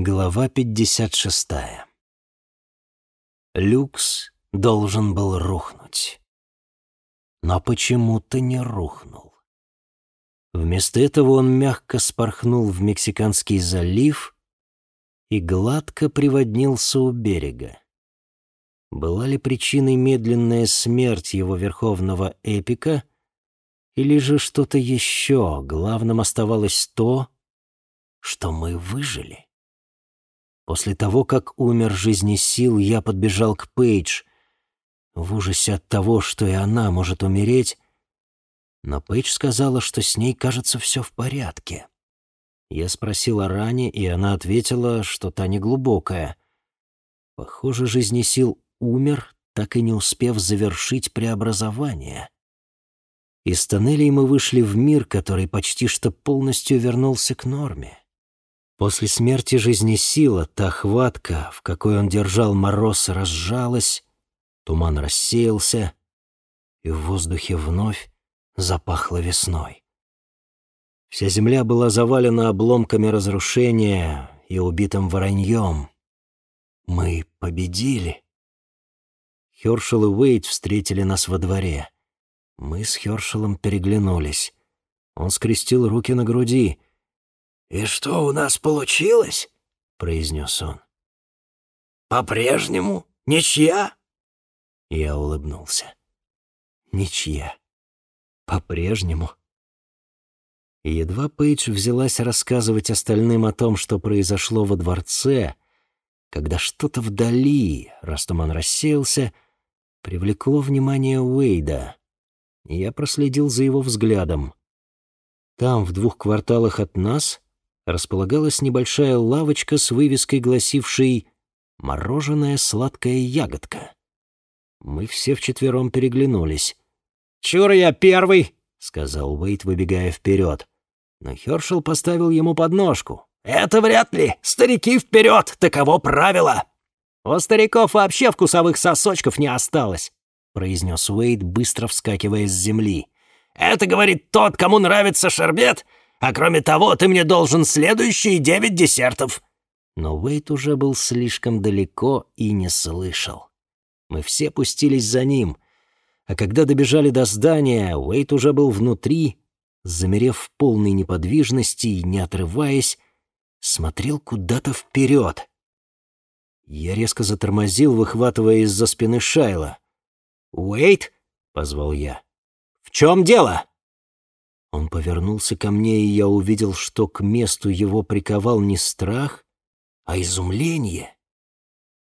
Глава 56. Люкс должен был рухнуть. Но почему-то не рухнул. Вместо этого он мягко спорхнул в Мексиканский залив и гладко приводнился у берега. Была ли причиной медленная смерть его верховного эпика, или же что-то еще, главным оставалось то, что мы выжили? После того, как умер жизни сил, я подбежал к Пейдж, в ужасе от того, что и она может умереть, но Пейдж сказала, что с ней, кажется, все в порядке. Я спросил о ране, и она ответила, что та неглубокая. Похоже, жизни сил умер, так и не успев завершить преобразование. Из тоннелей мы вышли в мир, который почти что полностью вернулся к норме. После смерти жизни сила, та хватка, в какой он держал мороз, разжалась, туман рассеялся, и в воздухе вновь запахло весной. Вся земля была завалена обломками разрушения и убитым вороньем. Мы победили. Хершел и Уэйт встретили нас во дворе. Мы с Хершелом переглянулись. Он скрестил руки на груди — «И что у нас получилось?» — произнес он. «По-прежнему ничья?» Я улыбнулся. «Ничья. По-прежнему». Едва Пейдж взялась рассказывать остальным о том, что произошло во дворце, когда что-то вдали, раз туман рассеялся, привлекло внимание Уэйда. Я проследил за его взглядом. Там, в двух кварталах от нас, располагалась небольшая лавочка с вывеской, гласившей «Мороженая сладкая ягодка». Мы все вчетвером переглянулись. «Чур я первый!» — сказал Уэйт, выбегая вперед. Но Хершел поставил ему подножку. «Это вряд ли! Старики вперед! Таково правило!» «У стариков вообще вкусовых сосочков не осталось», — произнес Уэйт, быстро вскакивая с земли. «Это, говорит, тот, кому нравится шербет, а кроме того, ты мне должен следующие девять десертов». Но Уэйт уже был слишком далеко и не слышал. Мы все пустились за ним, а когда добежали до здания, Уэйт уже был внутри, замерев в полной неподвижности и, не отрываясь, смотрел куда-то вперед. Я резко затормозил, выхватывая из-за спины Шайла. «Уэйт!» — позвал я. «В чем дело?» Он повернулся ко мне, и я увидел, что к месту его приковал не страх, а изумление.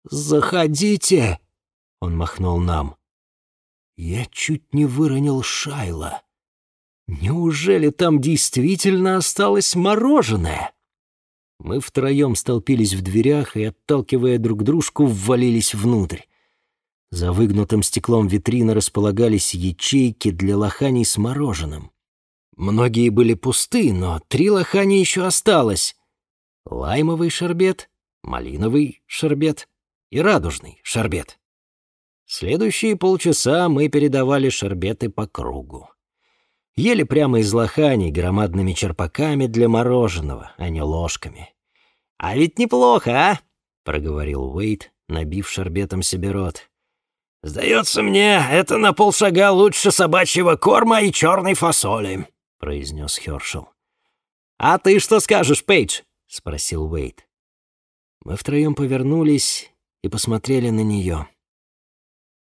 «Заходите!» — он махнул нам. Я чуть не выронил Шайла. Неужели там действительно осталось мороженое? Мы втроем столпились в дверях и, отталкивая друг дружку, ввалились внутрь. За выгнутым стеклом витрины располагались ячейки для лоханий с мороженым. Многие были пусты, но три лохани еще осталось. Лаймовый шарбет, малиновый шарбет и радужный шарбет. Следующие полчаса мы передавали шарбеты по кругу. Ели прямо из лоханий громадными черпаками для мороженого, а не ложками. «А ведь неплохо, а?» — проговорил Уэйт, набив шарбетом себе рот. «Сдается мне, это на полшага лучше собачьего корма и черной фасоли», — произнес Хершел. «А ты что скажешь, Пейдж?» — спросил Уэйт. Мы втроем повернулись и посмотрели на нее.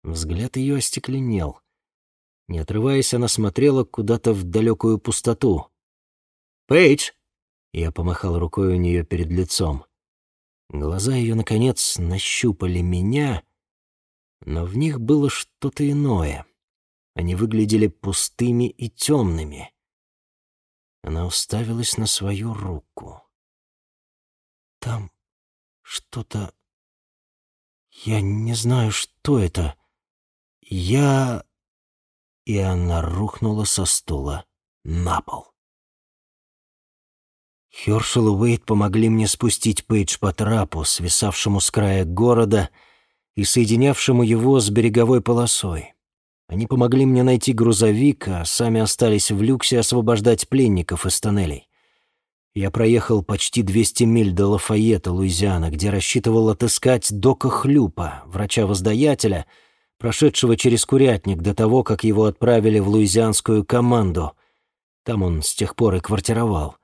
Взгляд ее остекленел. Не отрываясь, она смотрела куда-то в далекую пустоту. «Пейдж!» — я помахал рукой у нее перед лицом. Глаза ее, наконец, нащупали меня, но в них было что-то иное. Они выглядели пустыми и темными. Она уставилась на свою руку. «Там что-то... Я не знаю, что это. Я...» И она рухнула со стула на пол. Хёршел и Уэйт помогли мне спустить Пейдж по трапу, свисавшему с края города и соединявшему его с береговой полосой. Они помогли мне найти грузовик, а сами остались в люксе освобождать пленников из тоннелей. Я проехал почти 200 миль до Лафайета, Луизиана, где рассчитывал отыскать Дока Хлюпа, врача-воздаятеля, прошедшего через курятник до того, как его отправили в луизианскую команду. Там он с тех пор и квартировал.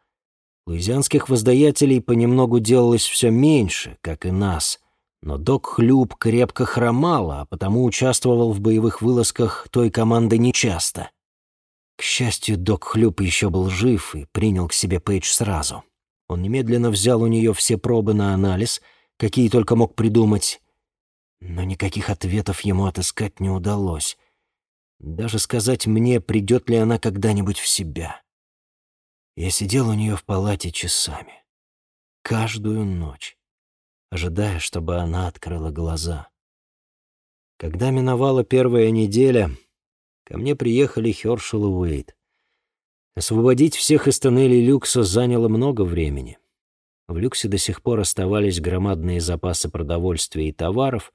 Луизианских воздаятелей понемногу делалось все меньше, как и нас, но док Хлюп крепко хромал, а потому участвовал в боевых вылазках той команды нечасто. К счастью, док Хлюп еще был жив и принял к себе Пейдж сразу. Он немедленно взял у нее все пробы на анализ, какие только мог придумать, но никаких ответов ему отыскать не удалось. Даже сказать мне, придет ли она когда-нибудь в себя. Я сидел у нее в палате часами. Каждую ночь, ожидая, чтобы она открыла глаза. Когда миновала первая неделя, ко мне приехали Хёршел и Уэйт. Освободить всех из тоннелей люкса заняло много времени. В люксе до сих пор оставались громадные запасы продовольствия и товаров,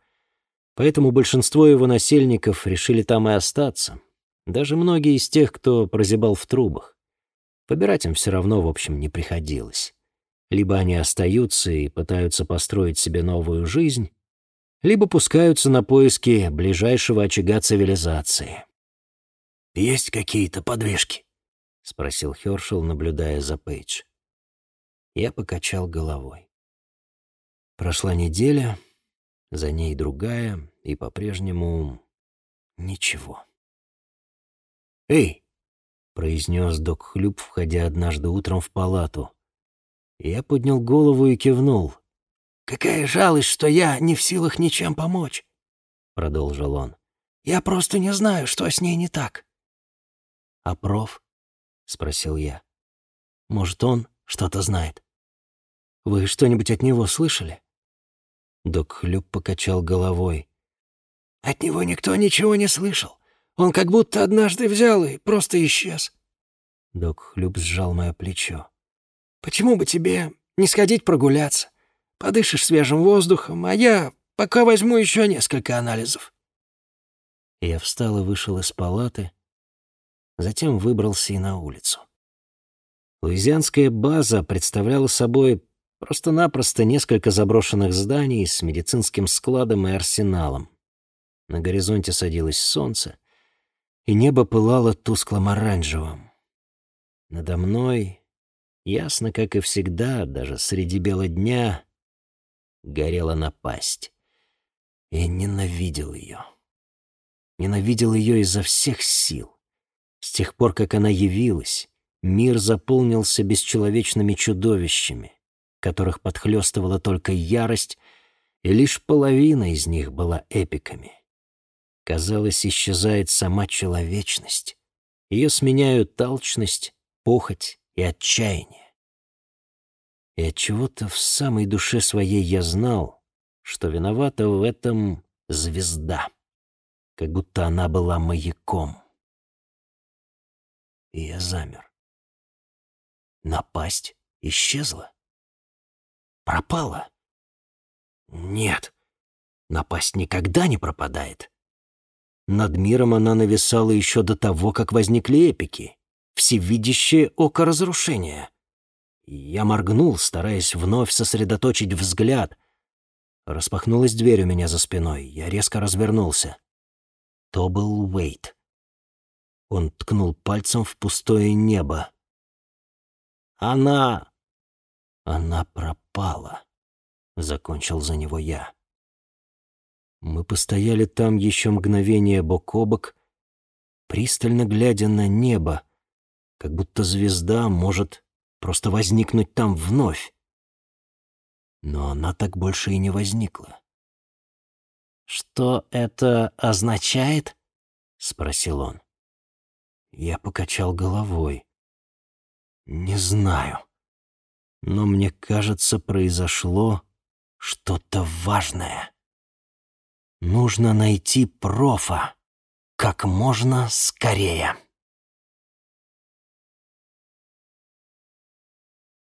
поэтому большинство его насельников решили там и остаться, даже многие из тех, кто прозябал в трубах. Побирать им все равно, в общем, не приходилось. Либо они остаются и пытаются построить себе новую жизнь, либо пускаются на поиски ближайшего очага цивилизации. «Есть какие-то подвижки?» — спросил Хёршел, наблюдая за Пейдж. Я покачал головой. Прошла неделя, за ней другая, и по-прежнему ничего. «Эй, произнес док Хлюп, входя однажды утром в палату. Я поднял голову и кивнул. «Какая жалость, что я не в силах ничем помочь», — продолжил он. «Я просто не знаю, что с ней не так». «А проф?» — спросил я. «Может, он что-то знает? Вы что-нибудь от него слышали?» Док Хлюп покачал головой. «От него никто ничего не слышал. Он как будто однажды взял и просто исчез. Док Хлюп сжал мое плечо. «Почему бы тебе не сходить прогуляться? Подышишь свежим воздухом, а я пока возьму еще несколько анализов». Я встал и вышел из палаты, затем выбрался и на улицу. Луизианская база представляла собой просто-напросто несколько заброшенных зданий с медицинским складом и арсеналом. На горизонте садилось солнце — и небо пылало тусклым оранжевым. Надо мной, ясно как и всегда, даже среди бела дня, горела напасть. Я ненавидел ее. Ненавидел ее изо всех сил. С тех пор, как она явилась, мир заполнился бесчеловечными чудовищами, которых подхлестывала только ярость, и лишь половина из них была эпиками. Казалось, исчезает сама человечность. Ее сменяют толчность, похоть и отчаяние. И от чего-то в самой душе своей я знал, что виновата в этом звезда, как будто она была маяком. И я замер. Напасть исчезла. Пропала. Нет, напасть никогда не пропадает. Над миром она нависала еще до того, как возникли эпики. Всевидящее око разрушения. Я моргнул, стараясь вновь сосредоточить взгляд. Распахнулась дверь у меня за спиной. Я резко развернулся. То был Уэйт. Он ткнул пальцем в пустое небо. «Она...» «Она пропала», — закончил за него я. Мы постояли там еще мгновение бок о бок, пристально глядя на небо, как будто звезда может просто возникнуть там вновь. Но она так больше и не возникла. «Что это означает?» — спросил он. Я покачал головой. «Не знаю. Но мне кажется, произошло что-то важное». Нужно найти профа как можно скорее.